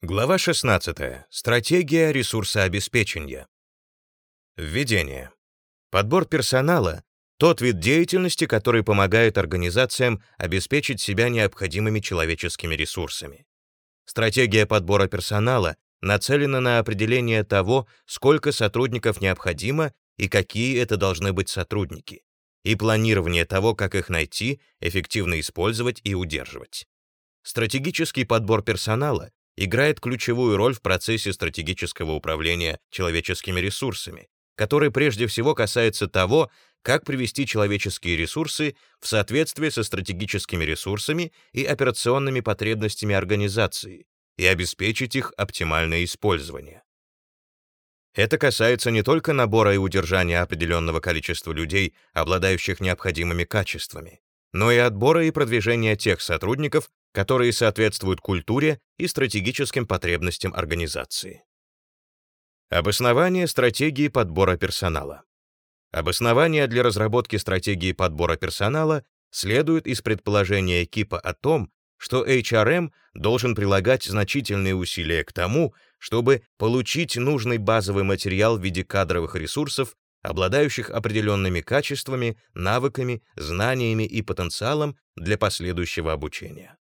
Глава 16. Стратегия ресурсообеспечения. Введение. Подбор персонала — тот вид деятельности, который помогает организациям обеспечить себя необходимыми человеческими ресурсами. Стратегия подбора персонала нацелена на определение того, сколько сотрудников необходимо и какие это должны быть сотрудники, и планирование того, как их найти, эффективно использовать и удерживать. Стратегический подбор персонала играет ключевую роль в процессе стратегического управления человеческими ресурсами, который прежде всего касается того, как привести человеческие ресурсы в соответствие со стратегическими ресурсами и операционными потребностями организации и обеспечить их оптимальное использование. Это касается не только набора и удержания определенного количества людей, обладающих необходимыми качествами, но и отбора и продвижения тех сотрудников, которые соответствуют культуре и стратегическим потребностям организации. Обоснование стратегии подбора персонала. Обоснование для разработки стратегии подбора персонала следует из предположения КИПа о том, что HRM должен прилагать значительные усилия к тому, чтобы получить нужный базовый материал в виде кадровых ресурсов, обладающих определенными качествами, навыками, знаниями и потенциалом для последующего обучения.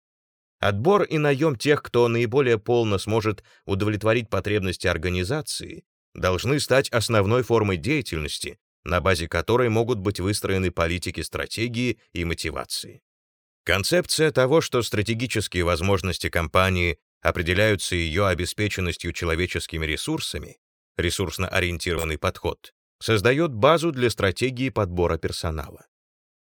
Отбор и наем тех, кто наиболее полно сможет удовлетворить потребности организации, должны стать основной формой деятельности, на базе которой могут быть выстроены политики стратегии и мотивации. Концепция того, что стратегические возможности компании определяются ее обеспеченностью человеческими ресурсами, ресурсно-ориентированный подход, создает базу для стратегии подбора персонала.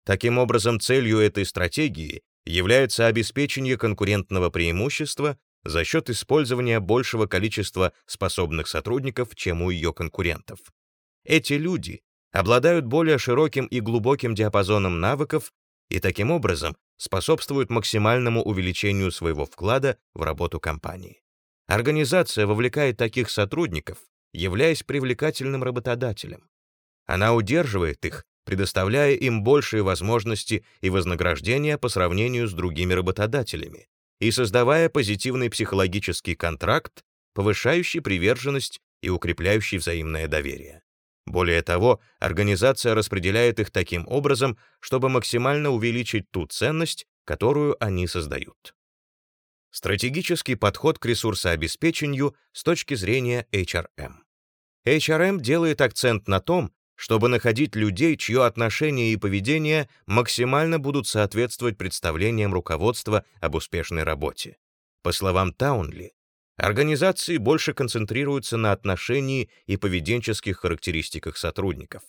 Таким образом, целью этой стратегии является обеспечение конкурентного преимущества за счет использования большего количества способных сотрудников, чем у ее конкурентов. Эти люди обладают более широким и глубоким диапазоном навыков и таким образом способствуют максимальному увеличению своего вклада в работу компании. Организация вовлекает таких сотрудников, являясь привлекательным работодателем. Она удерживает их предоставляя им большие возможности и вознаграждения по сравнению с другими работодателями и создавая позитивный психологический контракт, повышающий приверженность и укрепляющий взаимное доверие. Более того, организация распределяет их таким образом, чтобы максимально увеличить ту ценность, которую они создают. Стратегический подход к ресурсообеспечению с точки зрения HRM. HRM делает акцент на том, чтобы находить людей, чье отношение и поведение максимально будут соответствовать представлениям руководства об успешной работе. По словам Таунли, организации больше концентрируются на отношении и поведенческих характеристиках сотрудников.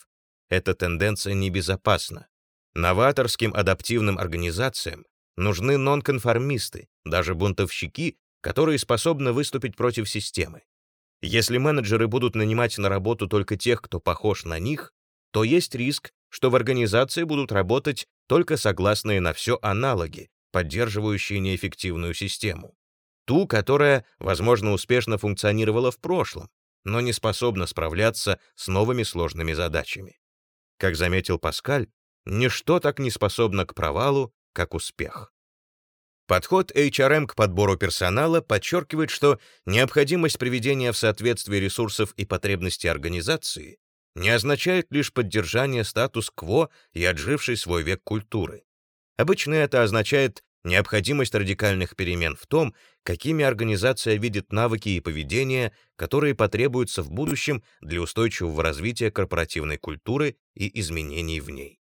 Эта тенденция небезопасна. Новаторским адаптивным организациям нужны нонконформисты, даже бунтовщики, которые способны выступить против системы. Если менеджеры будут нанимать на работу только тех, кто похож на них, то есть риск, что в организации будут работать только согласные на все аналоги, поддерживающие неэффективную систему. Ту, которая, возможно, успешно функционировала в прошлом, но не способна справляться с новыми сложными задачами. Как заметил Паскаль, ничто так не способно к провалу, как успех. Подход HRM к подбору персонала подчеркивает, что необходимость приведения в соответствие ресурсов и потребностей организации не означает лишь поддержание статус-кво и отжившей свой век культуры. Обычно это означает необходимость радикальных перемен в том, какими организация видит навыки и поведение, которые потребуются в будущем для устойчивого развития корпоративной культуры и изменений в ней.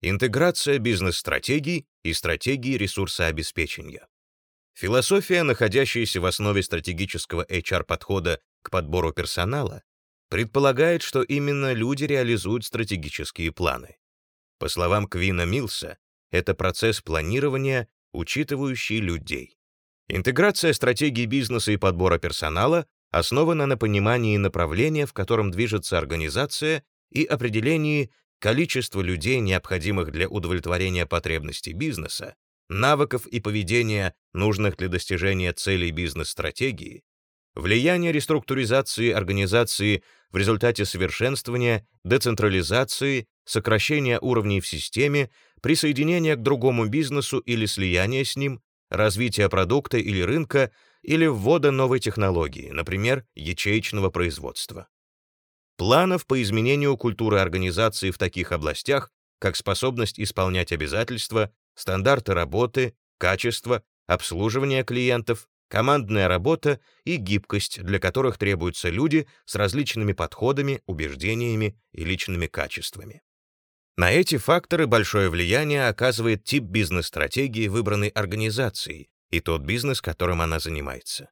Интеграция бизнес-стратегий и стратегии ресурсообеспечения. Философия, находящаяся в основе стратегического HR-подхода к подбору персонала, предполагает, что именно люди реализуют стратегические планы. По словам Квина Милса, это процесс планирования, учитывающий людей. Интеграция стратегии бизнеса и подбора персонала основана на понимании направления, в котором движется организация, и определении количество людей, необходимых для удовлетворения потребностей бизнеса, навыков и поведения, нужных для достижения целей бизнес-стратегии, влияние реструктуризации организации в результате совершенствования, децентрализации, сокращения уровней в системе, присоединения к другому бизнесу или слияния с ним, развития продукта или рынка или ввода новой технологии, например, ячеечного производства. Планов по изменению культуры организации в таких областях, как способность исполнять обязательства, стандарты работы, качество, обслуживание клиентов, командная работа и гибкость, для которых требуются люди с различными подходами, убеждениями и личными качествами. На эти факторы большое влияние оказывает тип бизнес-стратегии выбранной организации и тот бизнес, которым она занимается.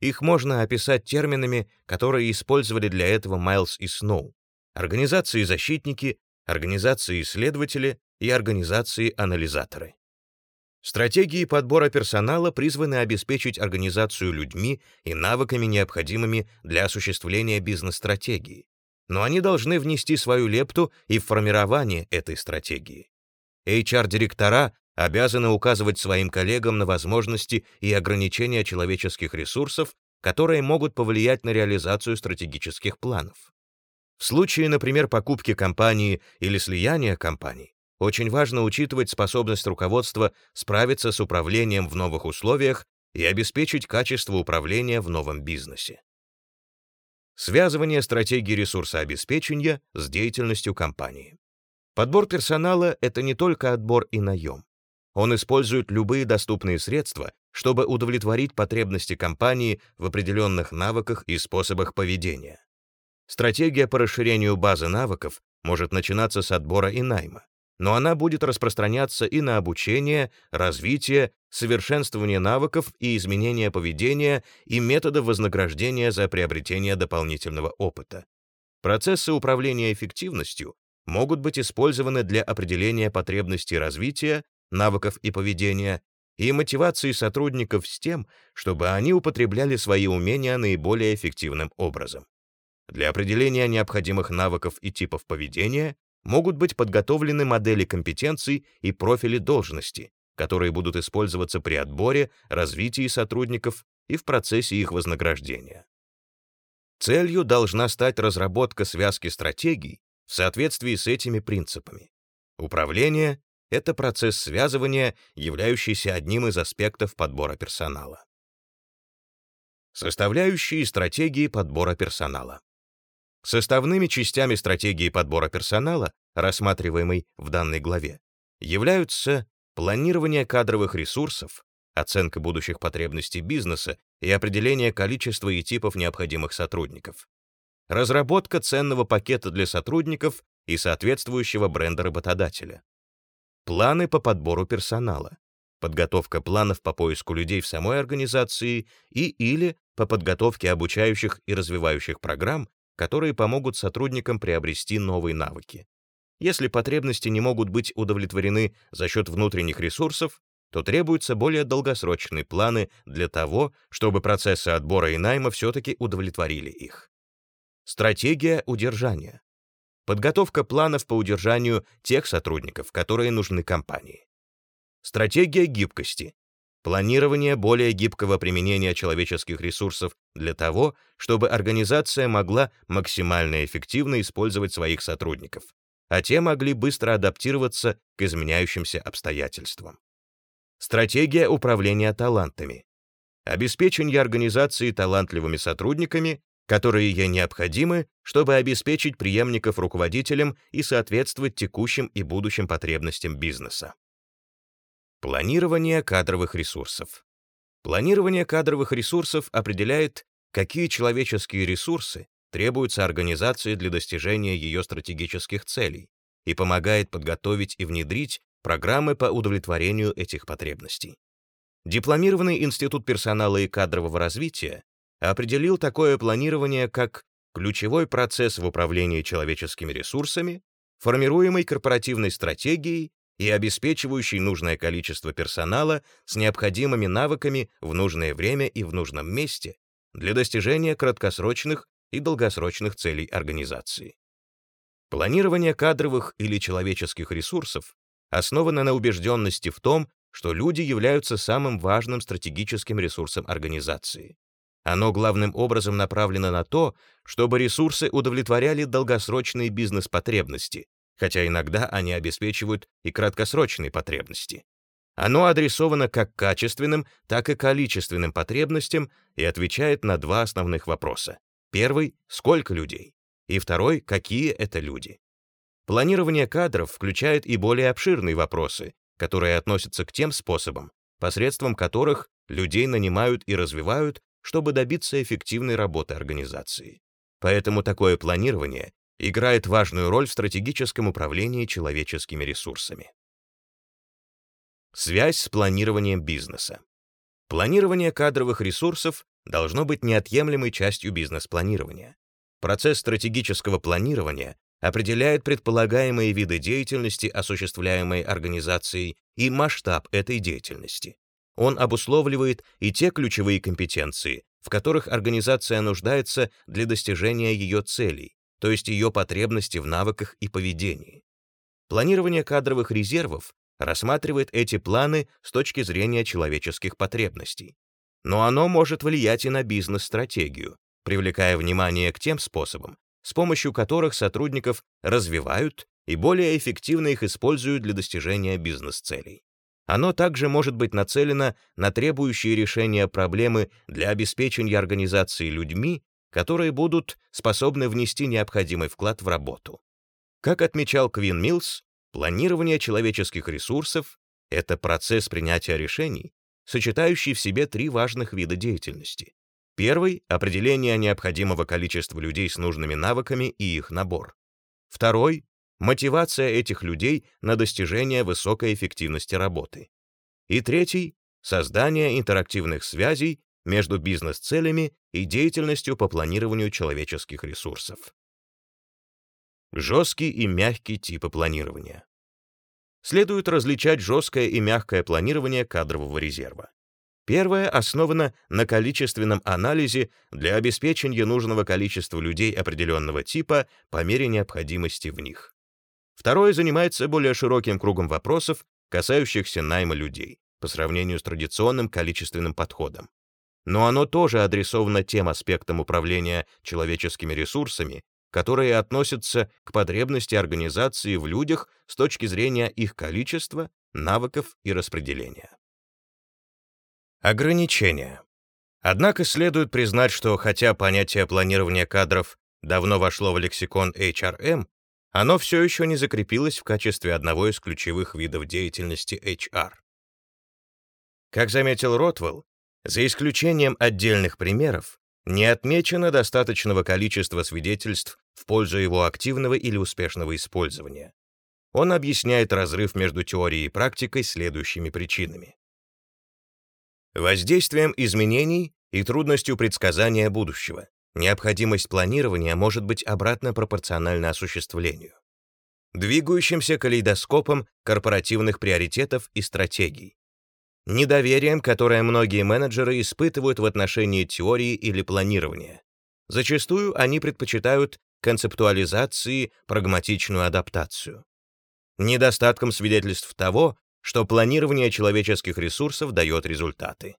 Их можно описать терминами, которые использовали для этого Майлз и Сноу: организации-защитники, организации-исследователи и организации-анализаторы. Стратегии подбора персонала призваны обеспечить организацию людьми и навыками, необходимыми для осуществления бизнес-стратегии, но они должны внести свою лепту и в формирование этой стратегии. HR-директора обязаны указывать своим коллегам на возможности и ограничения человеческих ресурсов, которые могут повлиять на реализацию стратегических планов. В случае, например, покупки компании или слияния компаний, очень важно учитывать способность руководства справиться с управлением в новых условиях и обеспечить качество управления в новом бизнесе. Связывание стратегии ресурсообеспечения с деятельностью компании. Подбор персонала — это не только отбор и наем. Он использует любые доступные средства, чтобы удовлетворить потребности компании в определенных навыках и способах поведения. Стратегия по расширению базы навыков может начинаться с отбора и найма но она будет распространяться и на обучение, развитие, совершенствование навыков и изменение поведения и методов вознаграждения за приобретение дополнительного опыта. Процессы управления эффективностью могут быть использованы для определения потребностей развития, навыков и поведения и мотивации сотрудников с тем, чтобы они употребляли свои умения наиболее эффективным образом. Для определения необходимых навыков и типов поведения могут быть подготовлены модели компетенций и профили должности, которые будут использоваться при отборе, развитии сотрудников и в процессе их вознаграждения. Целью должна стать разработка связки стратегий в соответствии с этими принципами. Управление — это процесс связывания, являющийся одним из аспектов подбора персонала. Составляющие стратегии подбора персонала. Составными частями стратегии подбора персонала, рассматриваемой в данной главе, являются планирование кадровых ресурсов, оценка будущих потребностей бизнеса и определение количества и типов необходимых сотрудников, разработка ценного пакета для сотрудников и соответствующего бренда работодателя, планы по подбору персонала, подготовка планов по поиску людей в самой организации и или по подготовке обучающих и развивающих программ которые помогут сотрудникам приобрести новые навыки. Если потребности не могут быть удовлетворены за счет внутренних ресурсов, то требуются более долгосрочные планы для того, чтобы процессы отбора и найма все-таки удовлетворили их. Стратегия удержания. Подготовка планов по удержанию тех сотрудников, которые нужны компании. Стратегия гибкости. Планирование более гибкого применения человеческих ресурсов для того, чтобы организация могла максимально эффективно использовать своих сотрудников, а те могли быстро адаптироваться к изменяющимся обстоятельствам. Стратегия управления талантами. Обеспечение организации талантливыми сотрудниками, которые ей необходимы, чтобы обеспечить преемников руководителям и соответствовать текущим и будущим потребностям бизнеса. Планирование кадровых ресурсов. Планирование кадровых ресурсов определяет, какие человеческие ресурсы требуются организации для достижения ее стратегических целей и помогает подготовить и внедрить программы по удовлетворению этих потребностей. Дипломированный Институт персонала и кадрового развития определил такое планирование как ключевой процесс в управлении человеческими ресурсами, формируемый корпоративной стратегией и обеспечивающий нужное количество персонала с необходимыми навыками в нужное время и в нужном месте для достижения краткосрочных и долгосрочных целей организации. Планирование кадровых или человеческих ресурсов основано на убежденности в том, что люди являются самым важным стратегическим ресурсом организации. Оно главным образом направлено на то, чтобы ресурсы удовлетворяли долгосрочные бизнес-потребности, хотя иногда они обеспечивают и краткосрочные потребности. Оно адресовано как качественным, так и количественным потребностям и отвечает на два основных вопроса. Первый — сколько людей? И второй — какие это люди? Планирование кадров включает и более обширные вопросы, которые относятся к тем способам, посредством которых людей нанимают и развивают, чтобы добиться эффективной работы организации. Поэтому такое планирование играет важную роль в стратегическом управлении человеческими ресурсами. Связь с планированием бизнеса. Планирование кадровых ресурсов должно быть неотъемлемой частью бизнес-планирования. Процесс стратегического планирования определяет предполагаемые виды деятельности, осуществляемой организацией, и масштаб этой деятельности. Он обусловливает и те ключевые компетенции, в которых организация нуждается для достижения ее целей, то есть ее потребности в навыках и поведении. Планирование кадровых резервов рассматривает эти планы с точки зрения человеческих потребностей. Но оно может влиять и на бизнес-стратегию, привлекая внимание к тем способам, с помощью которых сотрудников развивают и более эффективно их используют для достижения бизнес-целей. Оно также может быть нацелено на требующие решения проблемы для обеспечения организации людьми, которые будут способны внести необходимый вклад в работу. Как отмечал Квин Милс, Планирование человеческих ресурсов — это процесс принятия решений, сочетающий в себе три важных вида деятельности. Первый — определение необходимого количества людей с нужными навыками и их набор. Второй — мотивация этих людей на достижение высокой эффективности работы. И третий — создание интерактивных связей между бизнес-целями и деятельностью по планированию человеческих ресурсов. Жесткий и мягкий типы планирования. Следует различать жесткое и мягкое планирование кадрового резерва. Первое основано на количественном анализе для обеспечения нужного количества людей определенного типа по мере необходимости в них. Второе занимается более широким кругом вопросов, касающихся найма людей, по сравнению с традиционным количественным подходом. Но оно тоже адресовано тем аспектам управления человеческими ресурсами, которые относятся к потребности организации в людях с точки зрения их количества, навыков и распределения. Ограничения. Однако следует признать, что хотя понятие планирования кадров давно вошло в лексикон HRM, оно все еще не закрепилось в качестве одного из ключевых видов деятельности HR. Как заметил Ротвелл, за исключением отдельных примеров, не отмечено достаточного количества свидетельств в пользу его активного или успешного использования. Он объясняет разрыв между теорией и практикой следующими причинами. Воздействием изменений и трудностью предсказания будущего. Необходимость планирования может быть обратно пропорциональна осуществлению. Двигающимся калейдоскопом корпоративных приоритетов и стратегий. Недоверием, которое многие менеджеры испытывают в отношении теории или планирования. Зачастую они предпочитают концептуализации прагматичную адаптацию. Недостатком свидетельств того, что планирование человеческих ресурсов дает результаты.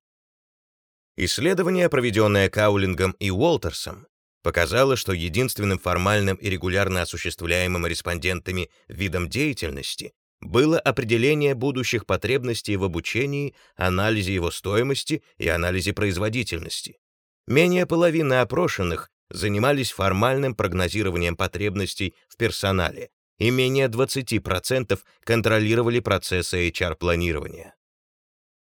Исследование, проведенное Каулингом и Уолтерсом, показало, что единственным формальным и регулярно осуществляемым респондентами видом деятельности было определение будущих потребностей в обучении, анализе его стоимости и анализе производительности. Менее половины опрошенных занимались формальным прогнозированием потребностей в персонале, и менее 20% контролировали процессы HR-планирования.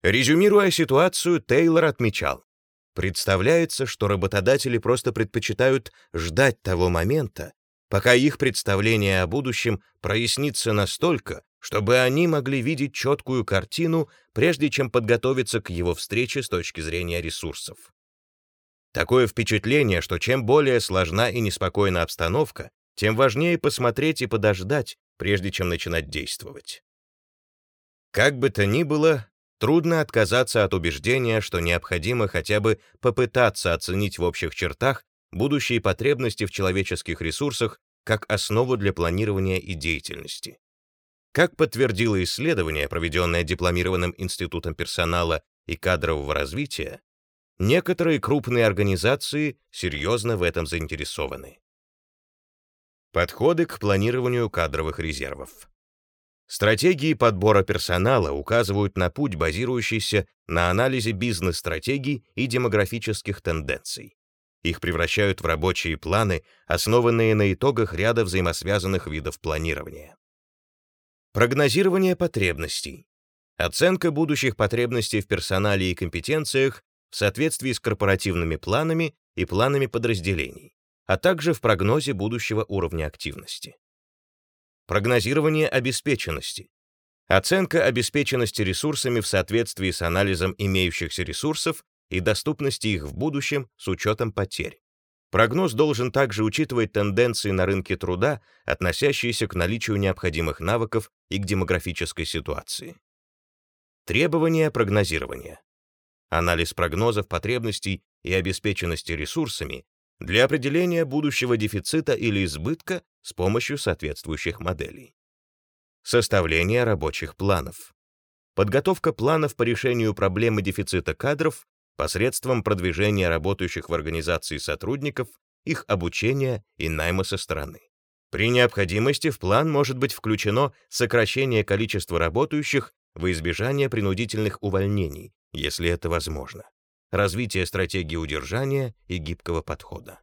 Резюмируя ситуацию, Тейлор отмечал, представляется, что работодатели просто предпочитают ждать того момента, пока их представление о будущем прояснится настолько, чтобы они могли видеть четкую картину, прежде чем подготовиться к его встрече с точки зрения ресурсов. Такое впечатление, что чем более сложна и неспокойна обстановка, тем важнее посмотреть и подождать, прежде чем начинать действовать. Как бы то ни было, трудно отказаться от убеждения, что необходимо хотя бы попытаться оценить в общих чертах будущие потребности в человеческих ресурсах как основу для планирования и деятельности. Как подтвердило исследование, проведенное дипломированным институтом персонала и кадрового развития, Некоторые крупные организации серьезно в этом заинтересованы. Подходы к планированию кадровых резервов. Стратегии подбора персонала указывают на путь, базирующийся на анализе бизнес-стратегий и демографических тенденций. Их превращают в рабочие планы, основанные на итогах ряда взаимосвязанных видов планирования. Прогнозирование потребностей. Оценка будущих потребностей в персонале и компетенциях в соответствии с корпоративными планами и планами подразделений, а также в прогнозе будущего уровня активности. Прогнозирование обеспеченности. Оценка обеспеченности ресурсами в соответствии с анализом имеющихся ресурсов и доступности их в будущем с учетом потерь. Прогноз должен также учитывать тенденции на рынке труда, относящиеся к наличию необходимых навыков и к демографической ситуации. Требования прогнозирования. Анализ прогнозов потребностей и обеспеченности ресурсами для определения будущего дефицита или избытка с помощью соответствующих моделей. Составление рабочих планов. Подготовка планов по решению проблемы дефицита кадров посредством продвижения работающих в организации сотрудников, их обучения и найма со стороны. При необходимости в план может быть включено сокращение количества работающих во избежание принудительных увольнений, если это возможно развитие стратегии удержания и гибкого подхода.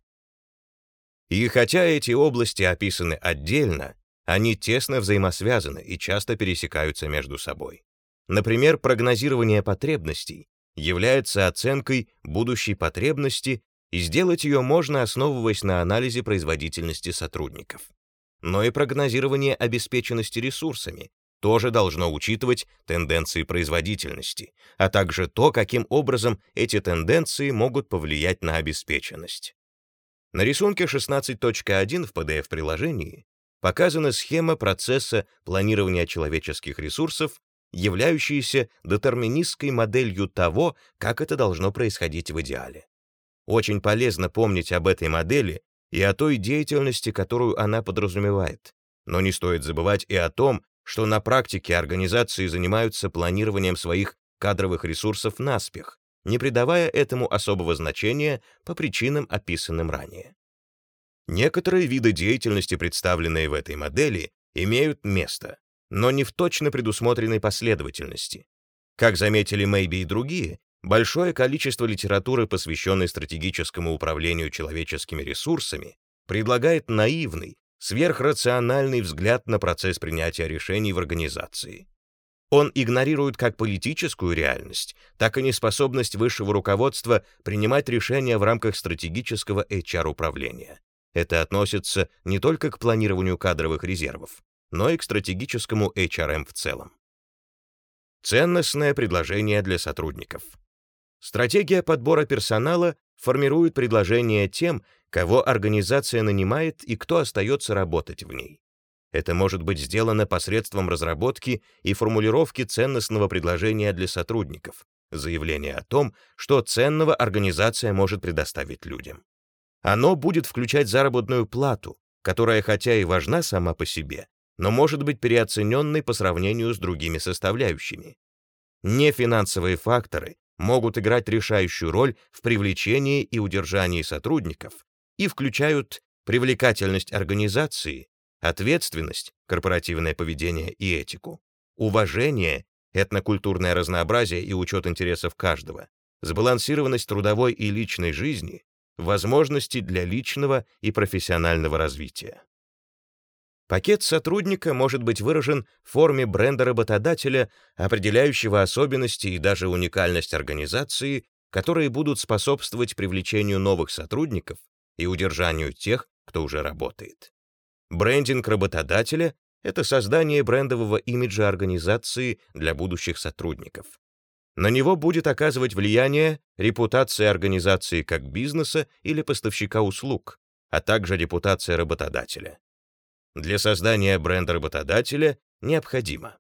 И хотя эти области описаны отдельно, они тесно взаимосвязаны и часто пересекаются между собой. Например, прогнозирование потребностей является оценкой будущей потребности, и сделать ее можно, основываясь на анализе производительности сотрудников. Но и прогнозирование обеспеченности ресурсами тоже должно учитывать тенденции производительности, а также то, каким образом эти тенденции могут повлиять на обеспеченность. На рисунке 16.1 в PDF-приложении показана схема процесса планирования человеческих ресурсов, являющаяся детерминистской моделью того, как это должно происходить в идеале. Очень полезно помнить об этой модели и о той деятельности, которую она подразумевает, но не стоит забывать и о том, что на практике организации занимаются планированием своих кадровых ресурсов наспех, не придавая этому особого значения по причинам, описанным ранее. Некоторые виды деятельности, представленные в этой модели, имеют место, но не в точно предусмотренной последовательности. Как заметили Мэйби и другие, большое количество литературы, посвященной стратегическому управлению человеческими ресурсами, предлагает наивный, сверхрациональный взгляд на процесс принятия решений в организации. Он игнорирует как политическую реальность, так и неспособность высшего руководства принимать решения в рамках стратегического HR-управления. Это относится не только к планированию кадровых резервов, но и к стратегическому HRM в целом. Ценностное предложение для сотрудников. Стратегия подбора персонала формирует предложение тем, кого организация нанимает и кто остается работать в ней. Это может быть сделано посредством разработки и формулировки ценностного предложения для сотрудников, заявления о том, что ценного организация может предоставить людям. Оно будет включать заработную плату, которая хотя и важна сама по себе, но может быть переоцененной по сравнению с другими составляющими. Нефинансовые факторы могут играть решающую роль в привлечении и удержании сотрудников, и включают привлекательность организации, ответственность, корпоративное поведение и этику, уважение, этнокультурное разнообразие и учет интересов каждого, сбалансированность трудовой и личной жизни, возможности для личного и профессионального развития. Пакет сотрудника может быть выражен в форме бренда работодателя, определяющего особенности и даже уникальность организации, которые будут способствовать привлечению новых сотрудников и удержанию тех, кто уже работает. Брендинг работодателя — это создание брендового имиджа организации для будущих сотрудников. На него будет оказывать влияние репутация организации как бизнеса или поставщика услуг, а также репутация работодателя. Для создания бренда работодателя необходимо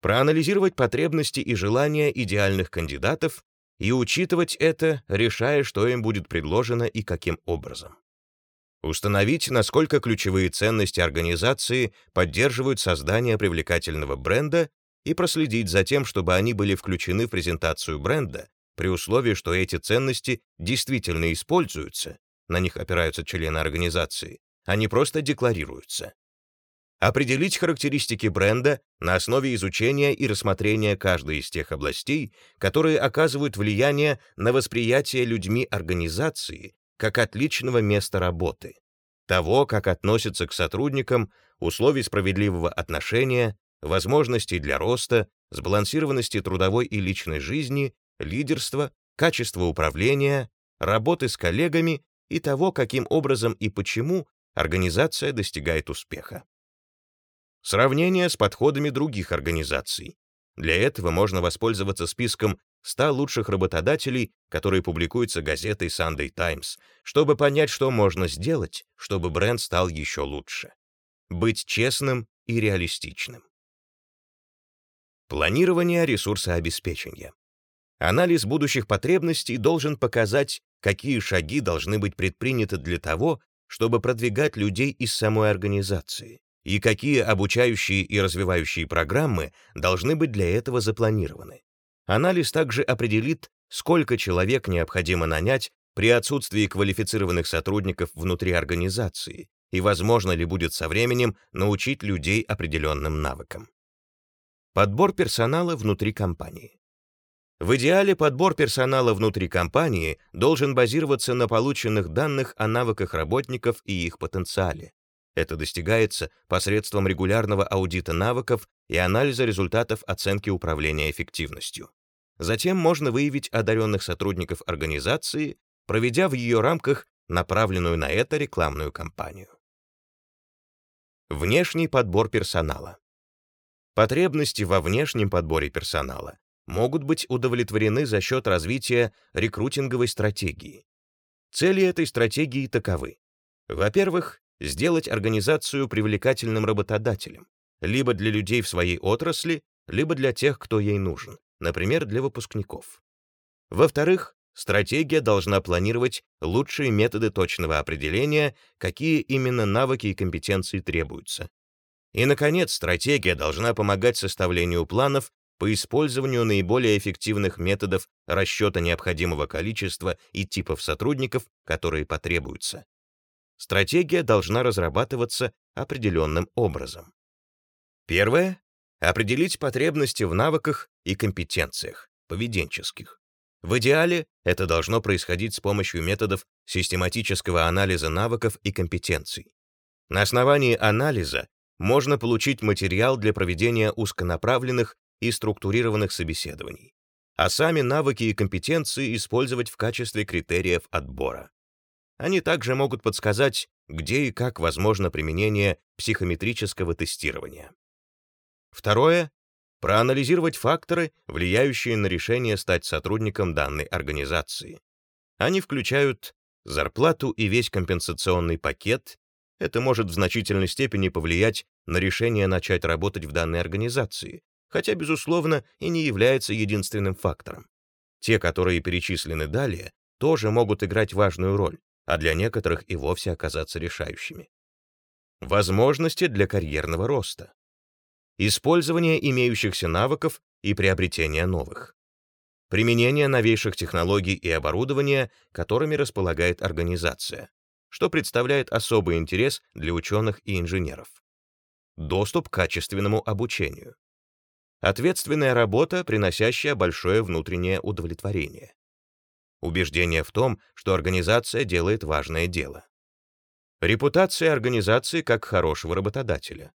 проанализировать потребности и желания идеальных кандидатов и учитывать это, решая, что им будет предложено и каким образом. Установить, насколько ключевые ценности организации поддерживают создание привлекательного бренда и проследить за тем, чтобы они были включены в презентацию бренда, при условии, что эти ценности действительно используются, на них опираются члены организации, а не просто декларируются. Определить характеристики бренда на основе изучения и рассмотрения каждой из тех областей, которые оказывают влияние на восприятие людьми организации как отличного места работы, того, как относятся к сотрудникам, условий справедливого отношения, возможностей для роста, сбалансированности трудовой и личной жизни, лидерства, качества управления, работы с коллегами и того, каким образом и почему организация достигает успеха. Сравнение с подходами других организаций. Для этого можно воспользоваться списком 100 лучших работодателей, которые публикуются газетой Sunday Times, чтобы понять, что можно сделать, чтобы бренд стал еще лучше. Быть честным и реалистичным. Планирование ресурсообеспечения. Анализ будущих потребностей должен показать, какие шаги должны быть предприняты для того, чтобы продвигать людей из самой организации, и какие обучающие и развивающие программы должны быть для этого запланированы. Анализ также определит, сколько человек необходимо нанять при отсутствии квалифицированных сотрудников внутри организации и возможно ли будет со временем научить людей определенным навыкам. Подбор персонала внутри компании. В идеале подбор персонала внутри компании должен базироваться на полученных данных о навыках работников и их потенциале. Это достигается посредством регулярного аудита навыков и анализа результатов оценки управления эффективностью. Затем можно выявить одаренных сотрудников организации, проведя в ее рамках направленную на это рекламную кампанию. Внешний подбор персонала. Потребности во внешнем подборе персонала могут быть удовлетворены за счет развития рекрутинговой стратегии. Цели этой стратегии таковы. Во-первых, сделать организацию привлекательным работодателем, либо для людей в своей отрасли, либо для тех, кто ей нужен, например, для выпускников. Во-вторых, стратегия должна планировать лучшие методы точного определения, какие именно навыки и компетенции требуются. И, наконец, стратегия должна помогать составлению планов по использованию наиболее эффективных методов расчета необходимого количества и типов сотрудников, которые потребуются. Стратегия должна разрабатываться определенным образом. Первое — определить потребности в навыках и компетенциях, поведенческих. В идеале это должно происходить с помощью методов систематического анализа навыков и компетенций. На основании анализа можно получить материал для проведения узконаправленных и структурированных собеседований, а сами навыки и компетенции использовать в качестве критериев отбора. Они также могут подсказать, где и как возможно применение психометрического тестирования. Второе — проанализировать факторы, влияющие на решение стать сотрудником данной организации. Они включают зарплату и весь компенсационный пакет. Это может в значительной степени повлиять на решение начать работать в данной организации, хотя, безусловно, и не является единственным фактором. Те, которые перечислены далее, тоже могут играть важную роль, а для некоторых и вовсе оказаться решающими. Возможности для карьерного роста. Использование имеющихся навыков и приобретение новых. Применение новейших технологий и оборудования, которыми располагает организация, что представляет особый интерес для ученых и инженеров. Доступ к качественному обучению. Ответственная работа, приносящая большое внутреннее удовлетворение. Убеждение в том, что организация делает важное дело. Репутация организации как хорошего работодателя.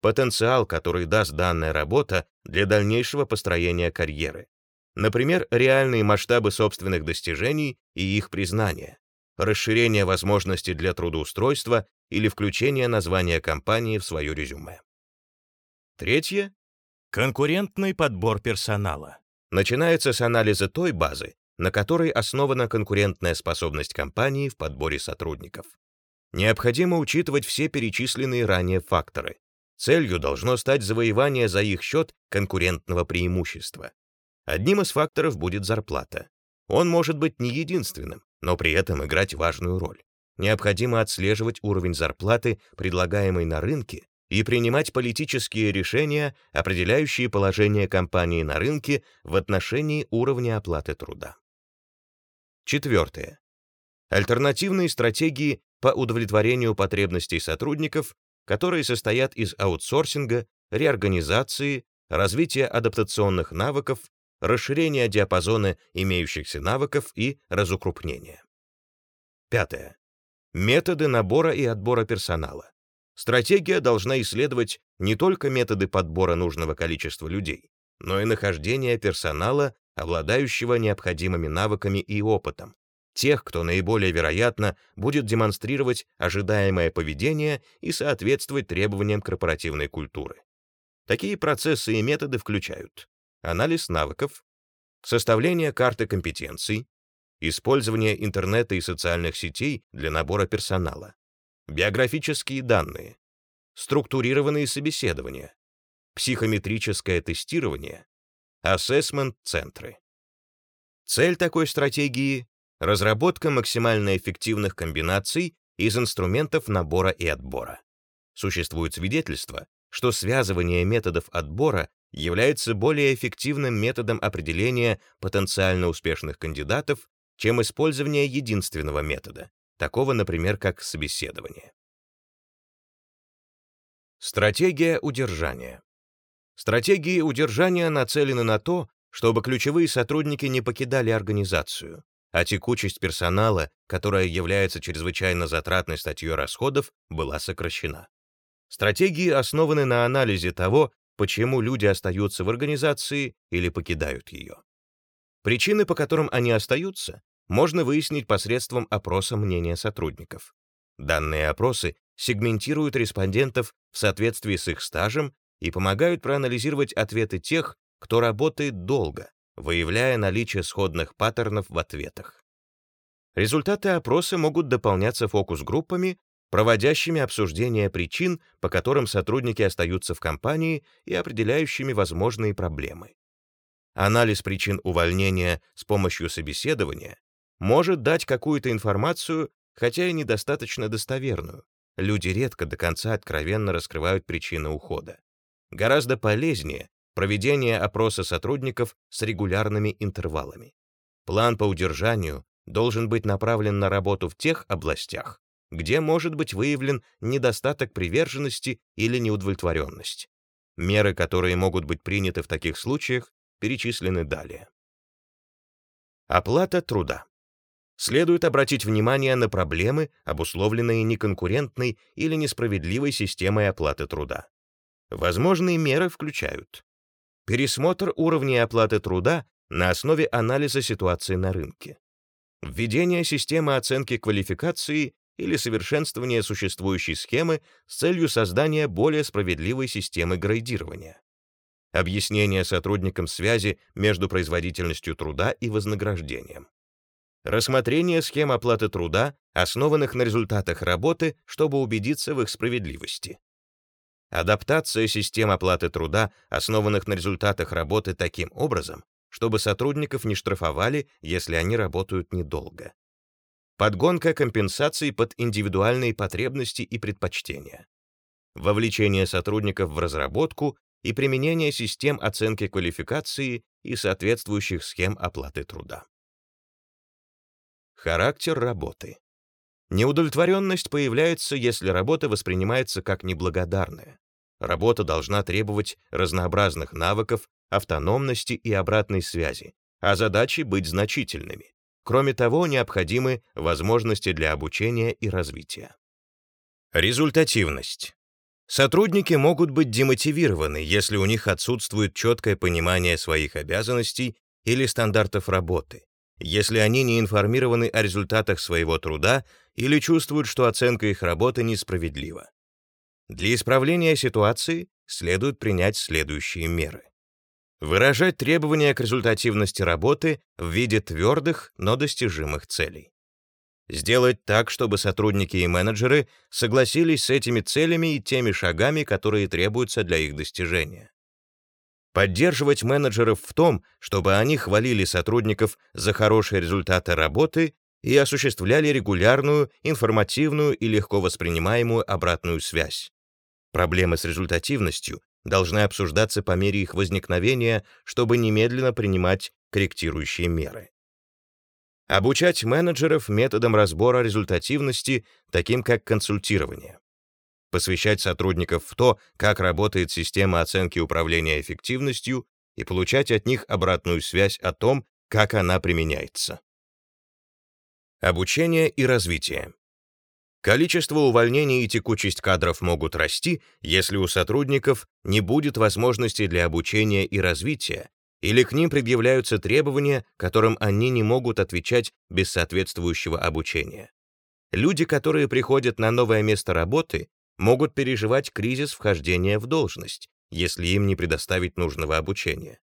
Потенциал, который даст данная работа для дальнейшего построения карьеры. Например, реальные масштабы собственных достижений и их признание, расширение возможностей для трудоустройства или включение названия компании в свое резюме. Третье Конкурентный подбор персонала. Начинается с анализа той базы, на которой основана конкурентная способность компании в подборе сотрудников. Необходимо учитывать все перечисленные ранее факторы. Целью должно стать завоевание за их счет конкурентного преимущества. Одним из факторов будет зарплата. Он может быть не единственным, но при этом играть важную роль. Необходимо отслеживать уровень зарплаты, предлагаемой на рынке, и принимать политические решения, определяющие положение компании на рынке в отношении уровня оплаты труда. Четвертое. Альтернативные стратегии по удовлетворению потребностей сотрудников которые состоят из аутсорсинга, реорганизации, развития адаптационных навыков, расширения диапазона имеющихся навыков и разукрупнения. Пятое. Методы набора и отбора персонала. Стратегия должна исследовать не только методы подбора нужного количества людей, но и нахождение персонала, обладающего необходимыми навыками и опытом, тех, кто наиболее вероятно будет демонстрировать ожидаемое поведение и соответствовать требованиям корпоративной культуры. Такие процессы и методы включают анализ навыков, составление карты компетенций, использование интернета и социальных сетей для набора персонала, биографические данные, структурированные собеседования, психометрическое тестирование, ассессмент-центры. Цель такой стратегии — разработка максимально эффективных комбинаций из инструментов набора и отбора. Существует свидетельство, что связывание методов отбора является более эффективным методом определения потенциально успешных кандидатов, чем использование единственного метода, такого, например, как собеседование. Стратегия удержания. Стратегии удержания нацелены на то, чтобы ключевые сотрудники не покидали организацию, а текучесть персонала, которая является чрезвычайно затратной статьей расходов, была сокращена. Стратегии основаны на анализе того, почему люди остаются в организации или покидают ее. Причины, по которым они остаются, можно выяснить посредством опроса мнения сотрудников. Данные опросы сегментируют респондентов в соответствии с их стажем и помогают проанализировать ответы тех, кто работает долго, выявляя наличие сходных паттернов в ответах. Результаты опроса могут дополняться фокус-группами, проводящими обсуждение причин, по которым сотрудники остаются в компании и определяющими возможные проблемы. Анализ причин увольнения с помощью собеседования может дать какую-то информацию, хотя и недостаточно достоверную. Люди редко до конца откровенно раскрывают причины ухода. Гораздо полезнее проведение опроса сотрудников с регулярными интервалами. План по удержанию должен быть направлен на работу в тех областях, где может быть выявлен недостаток приверженности или неудовлетворенность. Меры, которые могут быть приняты в таких случаях, перечислены далее. Оплата труда следует обратить внимание на проблемы, обусловленные неконкурентной или несправедливой системой оплаты труда. Возможные меры включают пересмотр уровней оплаты труда на основе анализа ситуации на рынке, введение системы оценки квалификации или совершенствование существующей схемы с целью создания более справедливой системы грейдирования, объяснение сотрудникам связи между производительностью труда и вознаграждением, рассмотрение схем оплаты труда, основанных на результатах работы, чтобы убедиться в их справедливости. Адаптация систем оплаты труда, основанных на результатах работы таким образом, чтобы сотрудников не штрафовали, если они работают недолго. Подгонка компенсаций под индивидуальные потребности и предпочтения. Вовлечение сотрудников в разработку и применение систем оценки квалификации и соответствующих схем оплаты труда. Характер работы. Неудовлетворенность появляется, если работа воспринимается как неблагодарная. Работа должна требовать разнообразных навыков, автономности и обратной связи, а задачи быть значительными. Кроме того, необходимы возможности для обучения и развития. Результативность. Сотрудники могут быть демотивированы, если у них отсутствует четкое понимание своих обязанностей или стандартов работы, если они не информированы о результатах своего труда или чувствуют, что оценка их работы несправедлива. Для исправления ситуации следует принять следующие меры. Выражать требования к результативности работы в виде твердых, но достижимых целей. Сделать так, чтобы сотрудники и менеджеры согласились с этими целями и теми шагами, которые требуются для их достижения поддерживать менеджеров в том, чтобы они хвалили сотрудников за хорошие результаты работы и осуществляли регулярную, информативную и легко воспринимаемую обратную связь. Проблемы с результативностью должны обсуждаться по мере их возникновения, чтобы немедленно принимать корректирующие меры. Обучать менеджеров методам разбора результативности, таким как консультирование. посвящать сотрудников в то, как работает система оценки управления эффективностью и получать от них обратную связь о том, как она применяется. Обучение и развитие. Количество увольнений и текучесть кадров могут расти, если у сотрудников не будет возможностей для обучения и развития, или к ним предъявляются требования, которым они не могут отвечать без соответствующего обучения. Люди, которые приходят на новое место работы, могут переживать кризис вхождения в должность, если им не предоставить нужного обучения.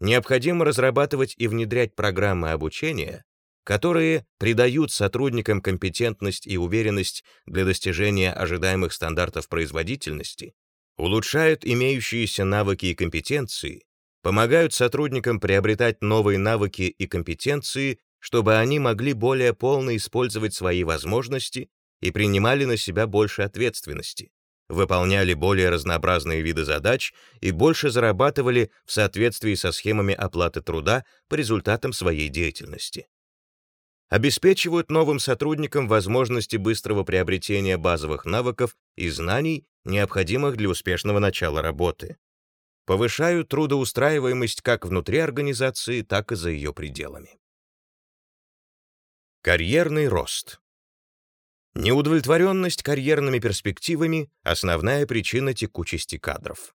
Необходимо разрабатывать и внедрять программы обучения, которые придают сотрудникам компетентность и уверенность для достижения ожидаемых стандартов производительности, улучшают имеющиеся навыки и компетенции, помогают сотрудникам приобретать новые навыки и компетенции, чтобы они могли более полно использовать свои возможности и принимали на себя больше ответственности, выполняли более разнообразные виды задач и больше зарабатывали в соответствии со схемами оплаты труда по результатам своей деятельности. Обеспечивают новым сотрудникам возможности быстрого приобретения базовых навыков и знаний, необходимых для успешного начала работы. Повышают трудоустраиваемость как внутри организации, так и за ее пределами. Карьерный рост. Неудовлетворенность карьерными перспективами — основная причина текучести кадров.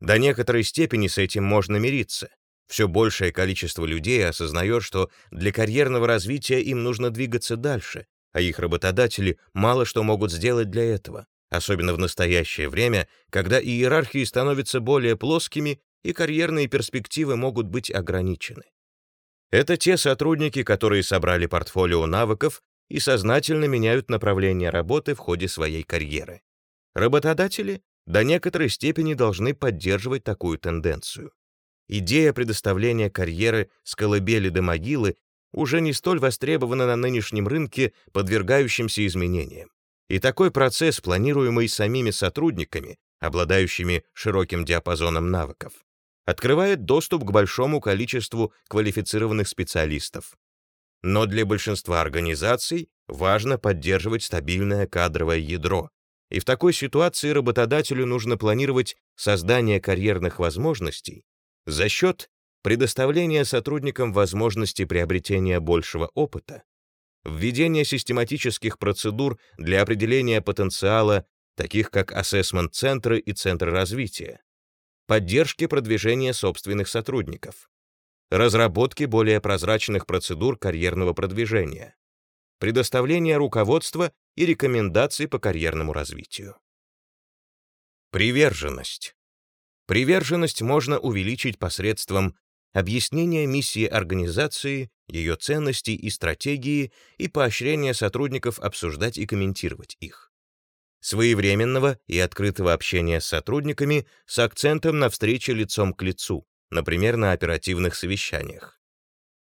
До некоторой степени с этим можно мириться. Все большее количество людей осознает, что для карьерного развития им нужно двигаться дальше, а их работодатели мало что могут сделать для этого, особенно в настоящее время, когда иерархии становятся более плоскими и карьерные перспективы могут быть ограничены. Это те сотрудники, которые собрали портфолио навыков и сознательно меняют направление работы в ходе своей карьеры. Работодатели до некоторой степени должны поддерживать такую тенденцию. Идея предоставления карьеры с колыбели до могилы уже не столь востребована на нынешнем рынке, подвергающемся изменениям. И такой процесс, планируемый самими сотрудниками, обладающими широким диапазоном навыков, открывает доступ к большому количеству квалифицированных специалистов, но для большинства организаций важно поддерживать стабильное кадровое ядро, и в такой ситуации работодателю нужно планировать создание карьерных возможностей за счет предоставления сотрудникам возможности приобретения большего опыта, введения систематических процедур для определения потенциала, таких как ассессмент-центры и центры развития, поддержки продвижения собственных сотрудников, разработки более прозрачных процедур карьерного продвижения, предоставление руководства и рекомендаций по карьерному развитию. Приверженность. Приверженность можно увеличить посредством объяснения миссии организации, ее ценностей и стратегии и поощрения сотрудников обсуждать и комментировать их. Своевременного и открытого общения с сотрудниками с акцентом на встрече лицом к лицу, например, на оперативных совещаниях.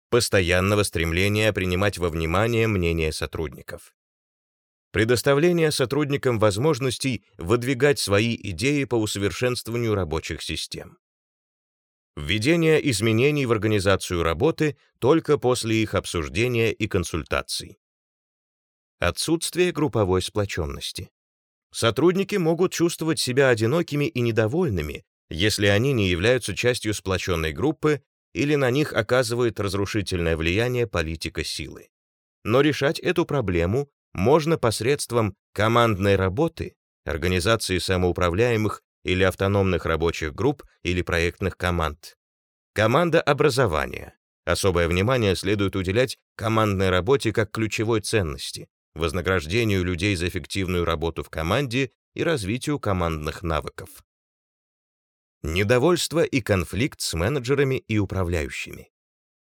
Постоянного стремления принимать во внимание мнение сотрудников. Предоставление сотрудникам возможностей выдвигать свои идеи по усовершенствованию рабочих систем. Введение изменений в организацию работы только после их обсуждения и консультаций. Отсутствие групповой сплоченности. Сотрудники могут чувствовать себя одинокими и недовольными, если они не являются частью сплоченной группы или на них оказывает разрушительное влияние политика силы. Но решать эту проблему можно посредством командной работы, организации самоуправляемых или автономных рабочих групп или проектных команд. Команда образования. Особое внимание следует уделять командной работе как ключевой ценности, вознаграждению людей за эффективную работу в команде и развитию командных навыков. Недовольство и конфликт с менеджерами и управляющими.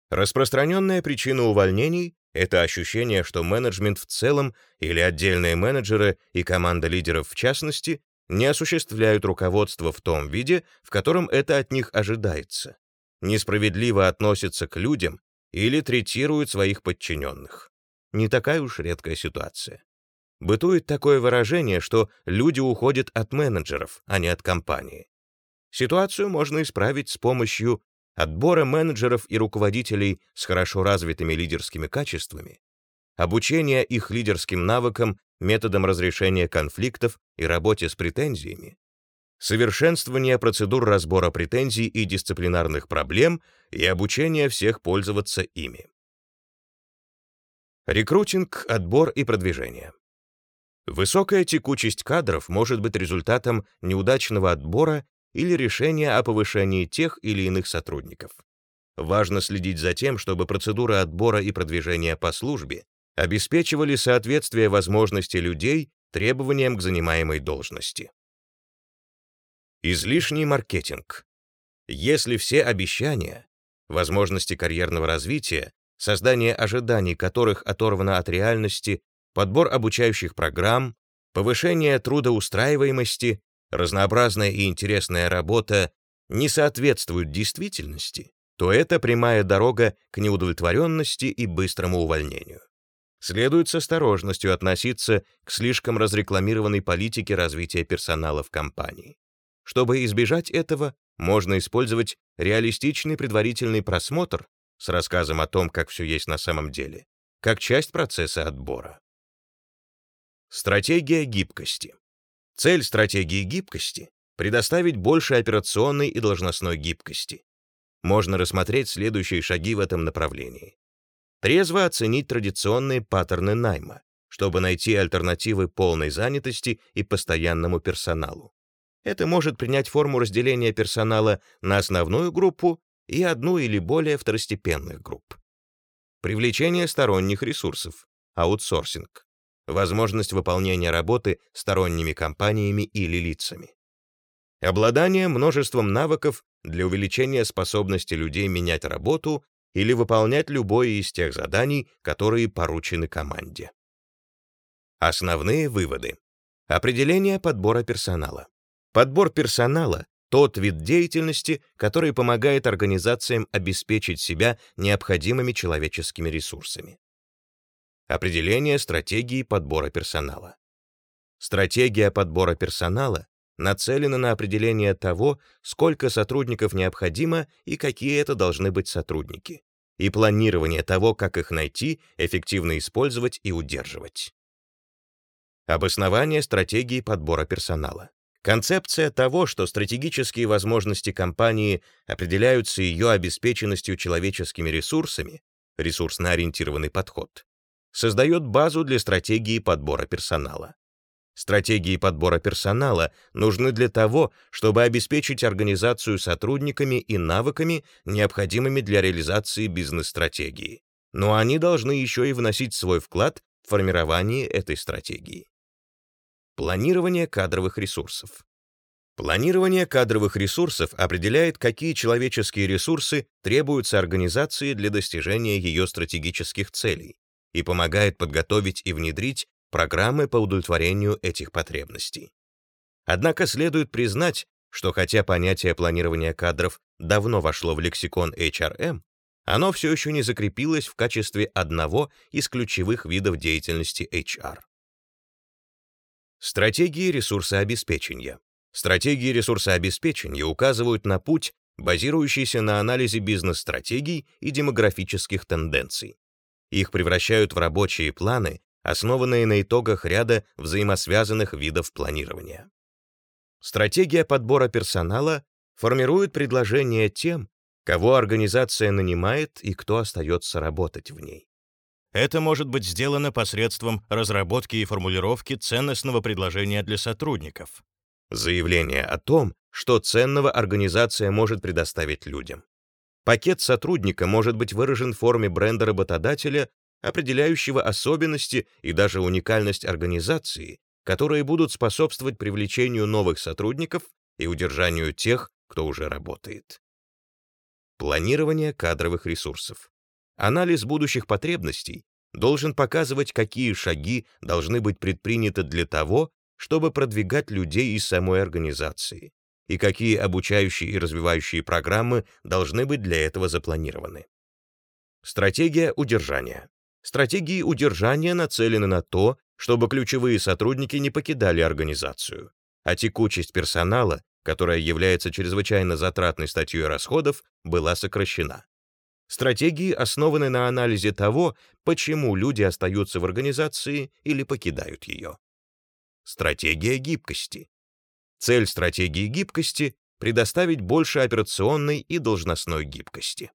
Распространенная причина увольнений — это ощущение, что менеджмент в целом или отдельные менеджеры и команда лидеров в частности не осуществляют руководство в том виде, в котором это от них ожидается, несправедливо относятся к людям или третируют своих подчиненных. Не такая уж редкая ситуация. Бытует такое выражение, что люди уходят от менеджеров, а не от компании. Ситуацию можно исправить с помощью отбора менеджеров и руководителей с хорошо развитыми лидерскими качествами, обучения их лидерским навыкам методам разрешения конфликтов и работе с претензиями, совершенствование процедур разбора претензий и дисциплинарных проблем и обучение всех пользоваться ими. Рекрутинг, отбор и продвижение. Высокая текучесть кадров может быть результатом неудачного отбора или решения о повышении тех или иных сотрудников. Важно следить за тем, чтобы процедуры отбора и продвижения по службе обеспечивали соответствие возможностей людей требованиям к занимаемой должности. Излишний маркетинг. Если все обещания, возможности карьерного развития, создание ожиданий которых оторвано от реальности, подбор обучающих программ, повышение трудоустраиваемости, разнообразная и интересная работа не соответствуют действительности, то это прямая дорога к неудовлетворенности и быстрому увольнению. Следует с осторожностью относиться к слишком разрекламированной политике развития персонала в компании. Чтобы избежать этого, можно использовать реалистичный предварительный просмотр с рассказом о том, как все есть на самом деле, как часть процесса отбора. Стратегия гибкости. Цель стратегии гибкости — предоставить больше операционной и должностной гибкости. Можно рассмотреть следующие шаги в этом направлении. Трезво оценить традиционные паттерны найма, чтобы найти альтернативы полной занятости и постоянному персоналу. Это может принять форму разделения персонала на основную группу и одну или более второстепенных групп. Привлечение сторонних ресурсов, аутсорсинг, возможность выполнения работы сторонними компаниями или лицами. Обладание множеством навыков для увеличения способности людей менять работу или выполнять любое из тех заданий, которые поручены команде. Основные выводы. Определение подбора персонала. Подбор персонала — тот вид деятельности, который помогает организациям обеспечить себя необходимыми человеческими ресурсами. Определение стратегии подбора персонала. Стратегия подбора персонала нацелена на определение того, сколько сотрудников необходимо и какие это должны быть сотрудники, и планирование того, как их найти, эффективно использовать и удерживать. Обоснование стратегии подбора персонала. Концепция того, что стратегические возможности компании определяются ее обеспеченностью человеческими ресурсами, ресурсно-ориентированный подход, создает базу для стратегии подбора персонала. Стратегии подбора персонала нужны для того, чтобы обеспечить организацию сотрудниками и навыками, необходимыми для реализации бизнес-стратегии. Но они должны еще и вносить свой вклад в формирование этой стратегии. Планирование кадровых ресурсов. Планирование кадровых ресурсов определяет, какие человеческие ресурсы требуются организации для достижения ее стратегических целей и помогает подготовить и внедрить программы по удовлетворению этих потребностей. Однако следует признать, что хотя понятие планирования кадров давно вошло в лексикон HRM, оно все еще не закрепилось в качестве одного из ключевых видов деятельности HR. Стратегии ресурсообеспечения. Стратегии ресурсообеспечения указывают на путь, базирующийся на анализе бизнес-стратегий и демографических тенденций. Их превращают в рабочие планы, основанные на итогах ряда взаимосвязанных видов планирования. Стратегия подбора персонала формирует предложение тем, кого организация нанимает и кто остается работать в ней. Это может быть сделано посредством разработки и формулировки ценностного предложения для сотрудников. Заявление о том, что ценного организация может предоставить людям. Пакет сотрудника может быть выражен в форме бренда работодателя, определяющего особенности и даже уникальность организации, которые будут способствовать привлечению новых сотрудников и удержанию тех, кто уже работает. Планирование кадровых ресурсов. Анализ будущих потребностей должен показывать, какие шаги должны быть предприняты для того, чтобы продвигать людей из самой организации, и какие обучающие и развивающие программы должны быть для этого запланированы. Стратегия удержания. Стратегии удержания нацелены на то, чтобы ключевые сотрудники не покидали организацию, а текучесть персонала, которая является чрезвычайно затратной статьей расходов, была сокращена. Стратегии основаны на анализе того, почему люди остаются в организации или покидают ее. Стратегия гибкости. Цель стратегии гибкости — предоставить больше операционной и должностной гибкости.